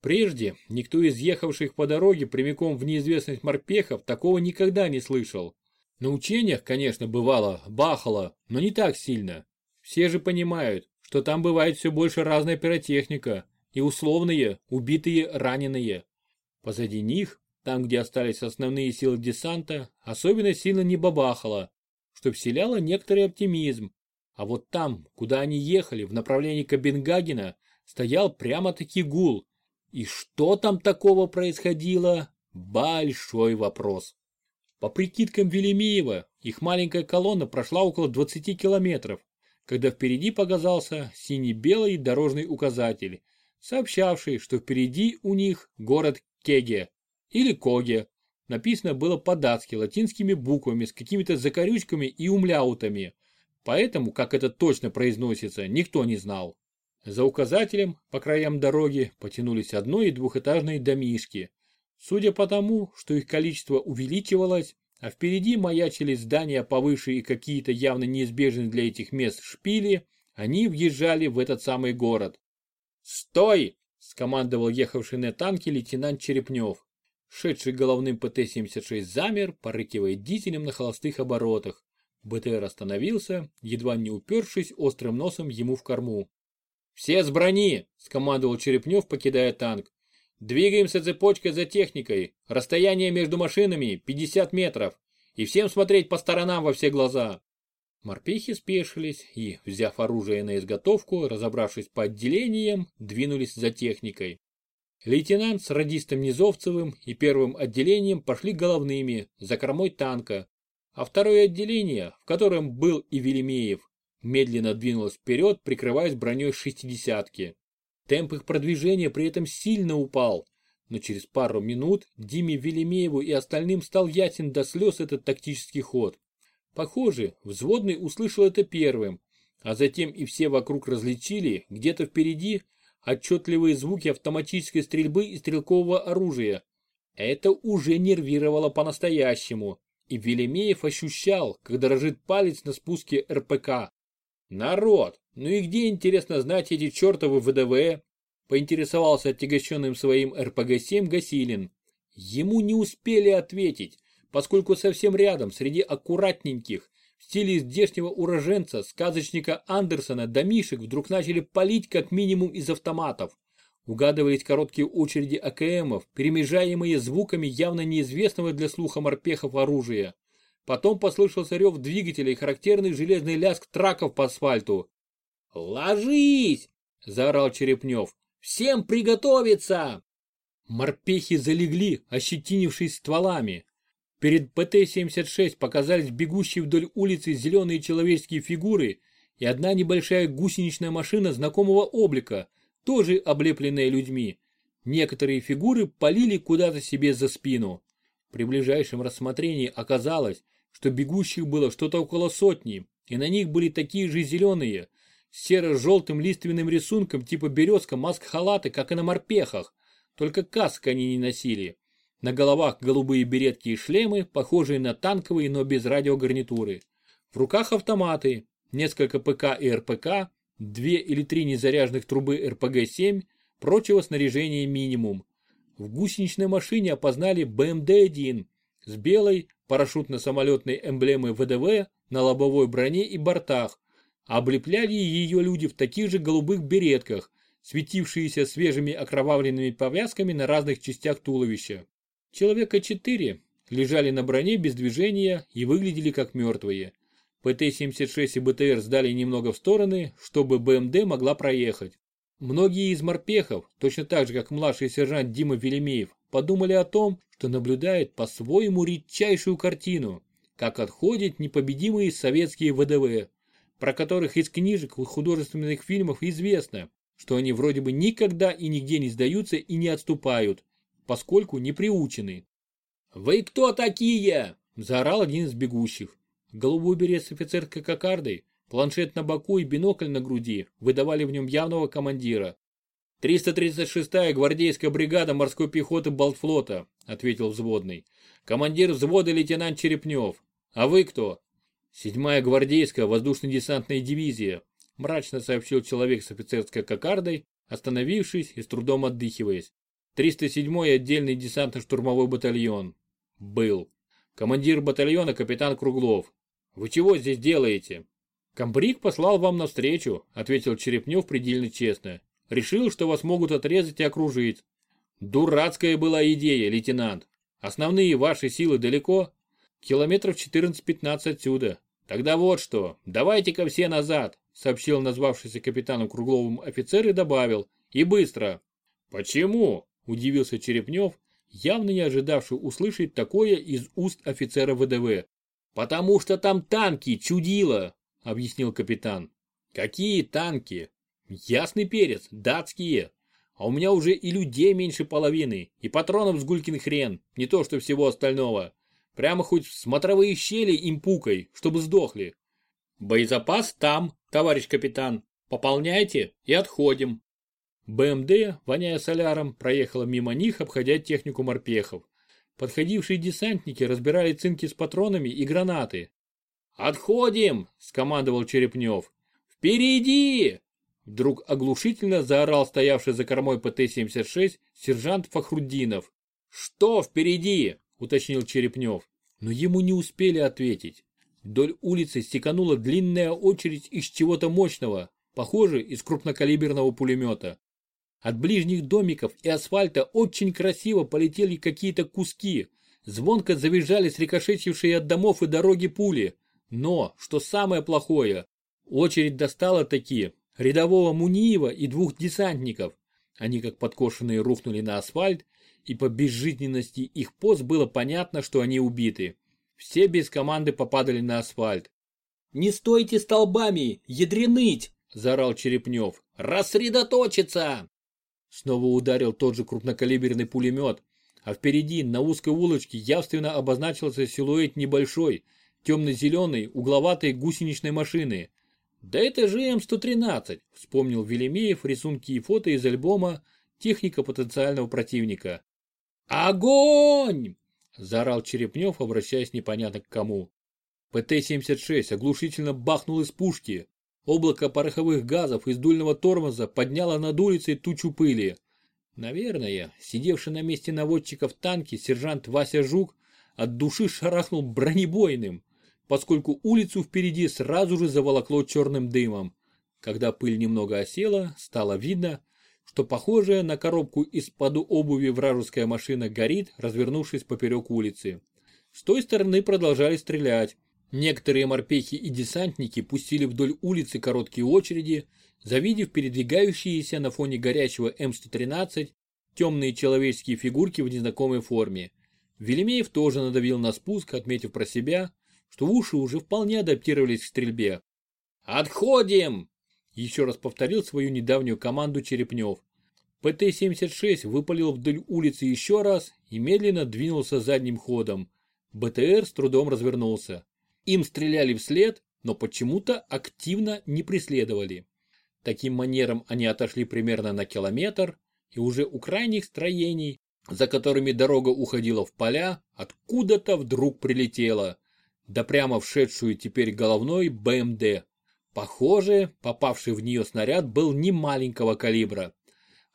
Прежде никто из ехавших по дороге прямиком в неизвестность морпехов такого никогда не слышал. На учениях, конечно, бывало, бахало, но не так сильно. Все же понимают, что там бывает все больше разная пиротехника, и условные, убитые, раненые. Позади них, там где остались основные силы десанта, особенно сильно не бабахало, что вселяло некоторый оптимизм. А вот там, куда они ехали, в направлении Копенгагена, стоял прямо-таки гул. И что там такого происходило? Большой вопрос. По прикидкам Велимеева, их маленькая колонна прошла около 20 километров, когда впереди показался синий-белый дорожный указатель, сообщавший, что впереди у них город Кеге или Коге. Написано было по-датски латинскими буквами с какими-то закорючками и умляутами, поэтому, как это точно произносится, никто не знал. За указателем по краям дороги потянулись одно- и двухэтажные домишки. Судя по тому, что их количество увеличивалось, а впереди маячили здания повыше и какие-то явно неизбежные для этих мест шпили, они въезжали в этот самый город. «Стой!» – скомандовал ехавший на танке лейтенант Черепнев. Шедший головным ПТ-76 замер, порыкивая дизелем на холостых оборотах. БТР остановился, едва не упершись острым носом ему в корму. «Все с брони!» – скомандовал Черепнев, покидая танк. Двигаемся цепочкой за техникой. Расстояние между машинами 50 метров. И всем смотреть по сторонам во все глаза. Морпехи спешились и, взяв оружие на изготовку, разобравшись по отделениям, двинулись за техникой. Лейтенант с радистом Низовцевым и первым отделением пошли головными, за кормой танка, а второе отделение, в котором был и Велимеев, медленно двинулось вперед, прикрываясь броней шестидесятки. Темп их продвижения при этом сильно упал, но через пару минут Диме Велимееву и остальным стал ясен до слез этот тактический ход. Похоже, взводный услышал это первым, а затем и все вокруг различили где-то впереди отчетливые звуки автоматической стрельбы и стрелкового оружия. Это уже нервировало по-настоящему, и Велимеев ощущал, как дрожит палец на спуске РПК. Народ, ну и где, интересно знать эти чертовы ВДВ? Поинтересовался отягощенным своим РПГ-7 Гасилин. Ему не успели ответить, поскольку совсем рядом, среди аккуратненьких, в стиле здешнего уроженца, сказочника Андерсона, домишек вдруг начали палить как минимум из автоматов. Угадывались короткие очереди АКМов, перемежаемые звуками явно неизвестного для слуха морпехов оружия. Потом послышался рев двигателя и характерный железный лязг траков по асфальту. «Ложись!» – заорал Черепнев. «Всем приготовиться!» Морпехи залегли, ощетинившись стволами. Перед ПТ-76 показались бегущие вдоль улицы зеленые человеческие фигуры и одна небольшая гусеничная машина знакомого облика, тоже облепленная людьми. Некоторые фигуры полили куда-то себе за спину. При ближайшем рассмотрении оказалось, что бегущих было что-то около сотни, и на них были такие же зеленые, серо-желтым лиственным рисунком типа березка маск-халаты, как и на морпехах, только каск они не носили. На головах голубые беретки и шлемы, похожие на танковые, но без радиогарнитуры. В руках автоматы, несколько ПК и РПК, две или три незаряженных трубы РПГ-7, прочего снаряжения минимум. В гусеничной машине опознали БМД-1 с белой парашютно-самолетной эмблемой ВДВ на лобовой броне и бортах, облепляли ее люди в таких же голубых беретках, светившиеся свежими окровавленными повязками на разных частях туловища. Человека четыре лежали на броне без движения и выглядели как мертвые. ПТ-76 и БТР сдали немного в стороны, чтобы БМД могла проехать. Многие из морпехов, точно так же как младший сержант Дима Велимеев, подумали о том, что наблюдают по-своему редчайшую картину, как отходят непобедимые советские ВДВ, про которых из книжек и художественных фильмов известно, что они вроде бы никогда и нигде не сдаются и не отступают, поскольку не приучены. «Вы кто такие?» – заорал один из бегущих. Голубой берет с офицерской кокардой, планшет на боку и бинокль на груди выдавали в нем явного командира. 336-я гвардейская бригада морской пехоты Балтфлота, ответил взводный. Командир взвода лейтенант Черепнев. А вы кто? Седьмая гвардейская воздушно-десантная дивизия, мрачно сообщил человек с офицерской кокардой, остановившись и с трудом отдыхиваясь. 307-й отдельный десантно-штурмовой батальон. Был. Командир батальона капитан Круглов. Вы чего здесь делаете? Комбриг послал вам навстречу, ответил Черепнев предельно честно. Решил, что вас могут отрезать и окружить. Дурацкая была идея, лейтенант. Основные ваши силы далеко? Километров 14-15 отсюда. Тогда вот что, давайте-ка все назад, сообщил назвавшийся капитаном Кругловым офицер и добавил. И быстро. Почему? Удивился Черепнев, явно не ожидавший услышать такое из уст офицера ВДВ. «Потому что там танки, чудило!» — объяснил капитан. «Какие танки? Ясный перец, датские. А у меня уже и людей меньше половины, и патронов с гулькин хрен, не то что всего остального. Прямо хоть в смотровые щели им пукой, чтобы сдохли. Боезапас там, товарищ капитан. Пополняйте и отходим. БМД, воняя соляром, проехала мимо них, обходя технику морпехов. Подходившие десантники разбирали цинки с патронами и гранаты. «Отходим!» – скомандовал Черепнев. «Впереди!» Вдруг оглушительно заорал стоявший за кормой ПТ-76 сержант Фахруддинов. «Что впереди?» – уточнил Черепнев. Но ему не успели ответить. Вдоль улицы стеканула длинная очередь из чего-то мощного, похоже, из крупнокалиберного пулемета. От ближних домиков и асфальта очень красиво полетели какие-то куски. Звонко завизжали срикошетившие от домов и дороги пули. Но, что самое плохое, очередь достала такие, рядового Муниева и двух десантников. Они как подкошенные рухнули на асфальт, и по безжизненности их поз было понятно, что они убиты. Все без команды попадали на асфальт. «Не стойте столбами, ядреныть!» – заорал Черепнев. «Рассредоточиться!» Снова ударил тот же крупнокалиберный пулемет, а впереди на узкой улочке явственно обозначился силуэт небольшой, темно-зеленой, угловатой гусеничной машины. «Да это же М113», — вспомнил Велимеев рисунки и фото из альбома «Техника потенциального противника». «Огонь!» – заорал Черепнев, обращаясь непонятно к кому. ПТ-76 оглушительно бахнул из пушки, Облако пороховых газов из дульного тормоза подняло над улицей тучу пыли. Наверное, сидевший на месте наводчика в танке сержант Вася Жук от души шарахнул бронебойным, поскольку улицу впереди сразу же заволокло черным дымом. Когда пыль немного осела, стало видно, что похожая на коробку из-под обуви вражеская машина горит, развернувшись поперек улицы. С той стороны продолжали стрелять, Некоторые морпехи и десантники пустили вдоль улицы короткие очереди, завидев передвигающиеся на фоне горячего М113 темные человеческие фигурки в незнакомой форме. Велимеев тоже надавил на спуск, отметив про себя, что уши уже вполне адаптировались к стрельбе. «Отходим!» Еще раз повторил свою недавнюю команду Черепнев. ПТ-76 выпалил вдоль улицы еще раз и медленно двинулся задним ходом. БТР с трудом развернулся. Им стреляли вслед, но почему-то активно не преследовали. Таким манером они отошли примерно на километр, и уже у крайних строений, за которыми дорога уходила в поля, откуда-то вдруг прилетела, да прямо вшедшую теперь головной БМД. Похоже, попавший в нее снаряд был не маленького калибра.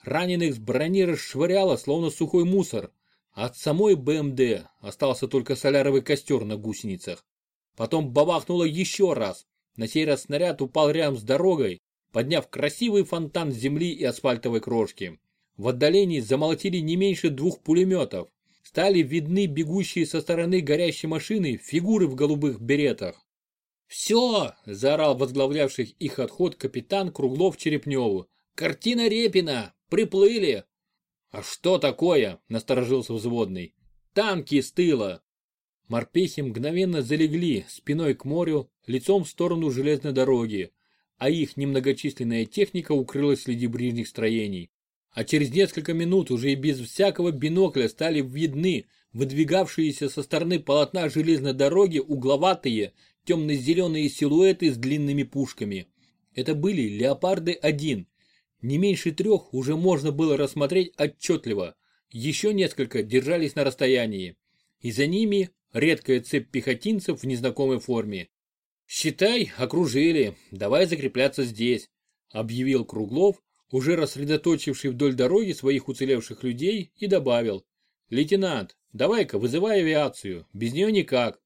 Раненых с брони расшвыряло, словно сухой мусор. От самой БМД остался только соляровый костер на гусеницах. Потом бабахнуло еще раз. На сей раз снаряд упал рядом с дорогой, подняв красивый фонтан земли и асфальтовой крошки. В отдалении замолотили не меньше двух пулеметов. Стали видны бегущие со стороны горящей машины фигуры в голубых беретах. «Все!» – заорал возглавлявший их отход капитан Круглов Черепневу. «Картина Репина! Приплыли!» «А что такое?» – насторожился взводный. «Танки с тыла!» Морпехи мгновенно залегли спиной к морю, лицом в сторону железной дороги, а их немногочисленная техника укрылась среди ближних строений. А через несколько минут уже и без всякого бинокля стали видны выдвигавшиеся со стороны полотна железной дороги угловатые темно-зеленые силуэты с длинными пушками. Это были «Леопарды-1». Не меньше трех уже можно было рассмотреть отчетливо. Еще несколько держались на расстоянии. И за ними редкая цепь пехотинцев в незнакомой форме. «Считай, окружили, давай закрепляться здесь», объявил Круглов, уже рассредоточивший вдоль дороги своих уцелевших людей и добавил. «Лейтенант, давай-ка вызывай авиацию, без нее никак».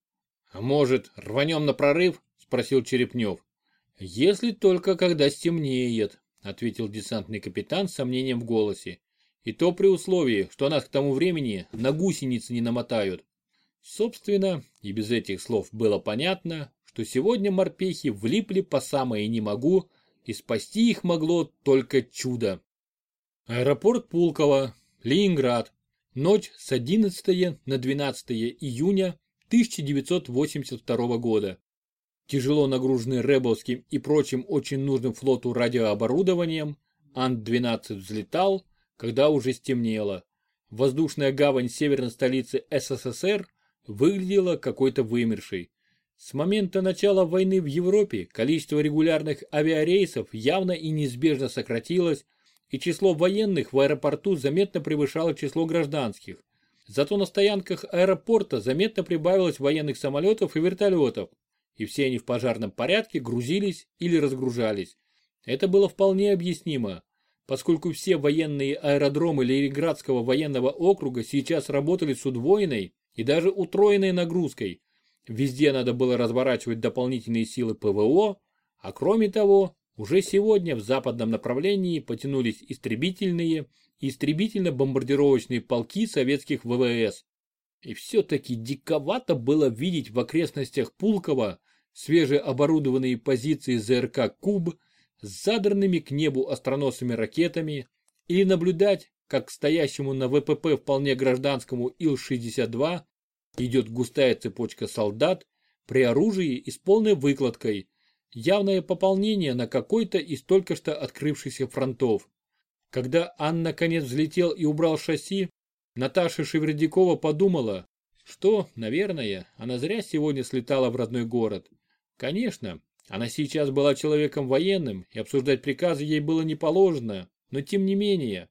«А может, рванем на прорыв?» – спросил Черепнев. «Если только когда стемнеет», – ответил десантный капитан с сомнением в голосе. «И то при условии, что нас к тому времени на гусеницы не намотают». Собственно, и без этих слов было понятно, что сегодня морпехи влипли по самое не могу, и спасти их могло только чудо. Аэропорт Пулково, Ленинград. Ночь с 11 на 12 июня 1982 года. Тяжело нагруженный Ребовским и прочим очень нужным флоту радиооборудованием, Ан-12 взлетал, когда уже стемнело. Воздушная гавань северной столицы СССР выглядела какой-то вымершей. С момента начала войны в Европе количество регулярных авиарейсов явно и неизбежно сократилось, и число военных в аэропорту заметно превышало число гражданских. Зато на стоянках аэропорта заметно прибавилось военных самолетов и вертолетов, и все они в пожарном порядке грузились или разгружались. Это было вполне объяснимо, поскольку все военные аэродромы Ленинградского военного округа сейчас работали с удвоенной и даже утроенной нагрузкой. Везде надо было разворачивать дополнительные силы ПВО, а кроме того, уже сегодня в западном направлении потянулись истребительные истребительно-бомбардировочные полки советских ВВС. И все-таки диковато было видеть в окрестностях Пулково свежеоборудованные позиции ЗРК «Куб» с задранными к небу остроносыми ракетами или наблюдать, как стоящему на ВПП вполне гражданскому Ил-62 идет густая цепочка солдат при оружии и с полной выкладкой, явное пополнение на какой-то из только что открывшихся фронтов. Когда Ан наконец взлетел и убрал шасси, Наташа Шевредякова подумала, что, наверное, она зря сегодня слетала в родной город. Конечно, она сейчас была человеком военным, и обсуждать приказы ей было не положено, но тем не менее.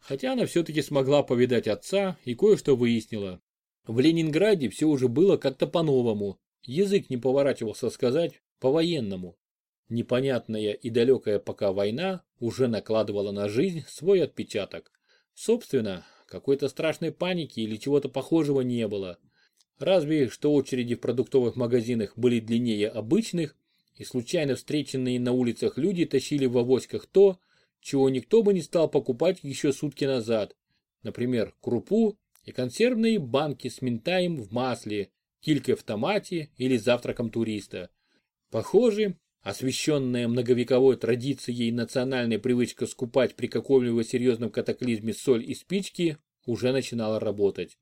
Хотя она все-таки смогла повидать отца и кое-что выяснила. В Ленинграде все уже было как-то по-новому. Язык не поворачивался сказать по-военному. Непонятная и далекая пока война уже накладывала на жизнь свой отпечаток. Собственно, какой-то страшной паники или чего-то похожего не было. Разве что очереди в продуктовых магазинах были длиннее обычных, и случайно встреченные на улицах люди тащили в авоськах то, чего никто бы не стал покупать еще сутки назад. Например, крупу и консервные банки с ментаем в масле, килькой в томате или завтраком туриста. Похоже, освещенная многовековой традицией национальная привычка скупать при каком-либо серьезном катаклизме соль и спички уже начинала работать.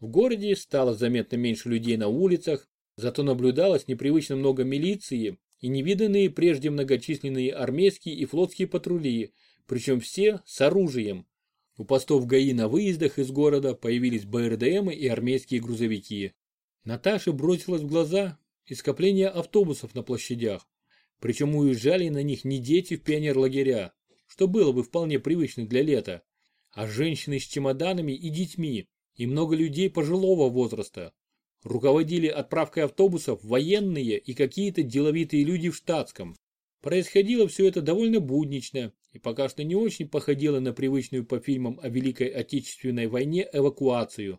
В городе стало заметно меньше людей на улицах, зато наблюдалось непривычно много милиции и невиданные прежде многочисленные армейские и флотские патрули, причем все с оружием. У постов ГАИ на выездах из города появились БРДМы и армейские грузовики. Наташе бросилось в глаза и скопление автобусов на площадях. Причем уезжали на них не дети в пионерлагеря, что было бы вполне привычно для лета, а женщины с чемоданами и детьми, и много людей пожилого возраста. Руководили отправкой автобусов военные и какие-то деловитые люди в штатском. Происходило все это довольно буднично и пока что не очень походило на привычную по фильмам о Великой Отечественной войне эвакуацию.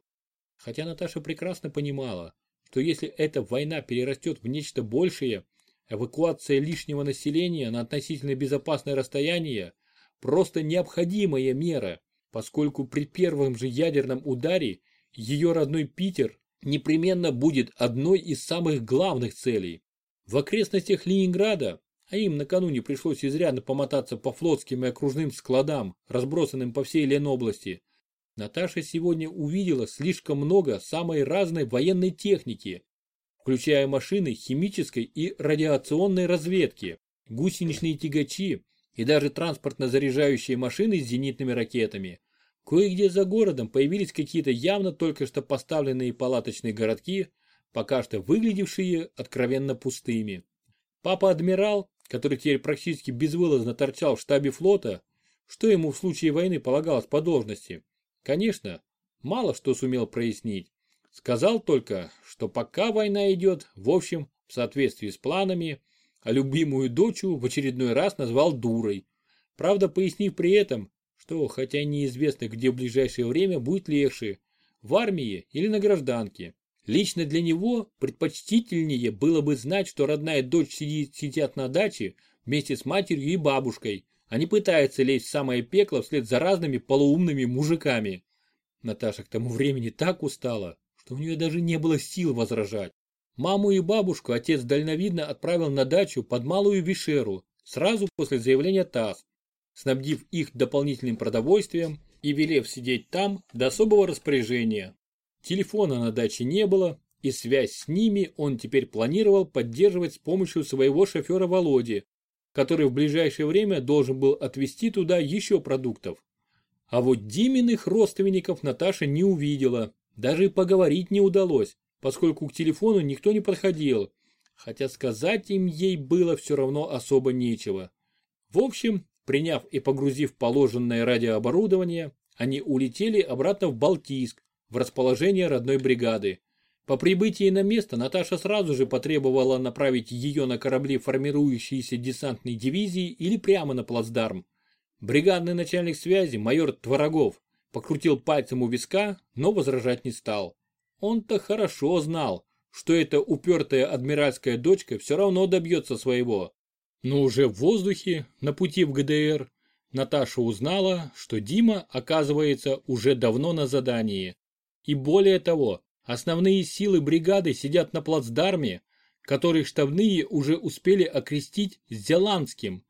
Хотя Наташа прекрасно понимала, что если эта война перерастет в нечто большее, эвакуация лишнего населения на относительно безопасное расстояние – просто необходимая мера, поскольку при первом же ядерном ударе ее родной Питер непременно будет одной из самых главных целей. В окрестностях Ленинграда, а им накануне пришлось изрядно помотаться по флотским и окружным складам, разбросанным по всей Ленобласти, Наташа сегодня увидела слишком много самой разной военной техники, включая машины химической и радиационной разведки, гусеничные тягачи и даже транспортно-заряжающие машины с зенитными ракетами. Кое-где за городом появились какие-то явно только что поставленные палаточные городки, пока что выглядевшие откровенно пустыми. Папа-адмирал, который теперь практически безвылазно торчал в штабе флота, что ему в случае войны полагалось по должности, Конечно, мало что сумел прояснить. Сказал только, что пока война идет, в общем, в соответствии с планами, а любимую дочу в очередной раз назвал дурой. Правда, пояснив при этом, что хотя неизвестно, где в ближайшее время будет легче, в армии или на гражданке. Лично для него предпочтительнее было бы знать, что родная дочь сидит, сидят на даче вместе с матерью и бабушкой, а не пытается лезть в самое пекло вслед за разными полуумными мужиками. Наташа к тому времени так устала, что у нее даже не было сил возражать. Маму и бабушку отец дальновидно отправил на дачу под Малую Вишеру сразу после заявления ТАСС, снабдив их дополнительным продовольствием и велев сидеть там до особого распоряжения. Телефона на даче не было, и связь с ними он теперь планировал поддерживать с помощью своего шофера Володи, который в ближайшее время должен был отвезти туда еще продуктов. А вот Диминых родственников Наташа не увидела, даже и поговорить не удалось, поскольку к телефону никто не подходил, хотя сказать им ей было все равно особо нечего. В общем, приняв и погрузив положенное радиооборудование, они улетели обратно в Балтийск, в расположение родной бригады. По прибытии на место Наташа сразу же потребовала направить ее на корабли формирующейся десантной дивизии или прямо на плацдарм. Бригадный начальник связи, майор Творогов, покрутил пальцем у виска, но возражать не стал. Он-то хорошо знал, что эта упертая адмиральская дочка все равно добьется своего. Но уже в воздухе, на пути в ГДР, Наташа узнала, что Дима, оказывается, уже давно на задании. И более того, Основные силы бригады сидят на плацдарме, который штабные уже успели окрестить Зеландским.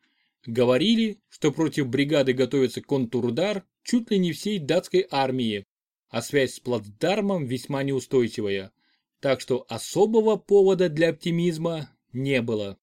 Говорили, что против бригады готовится контрудар чуть ли не всей датской армии, а связь с плацдармом весьма неустойчивая. Так что особого повода для оптимизма не было.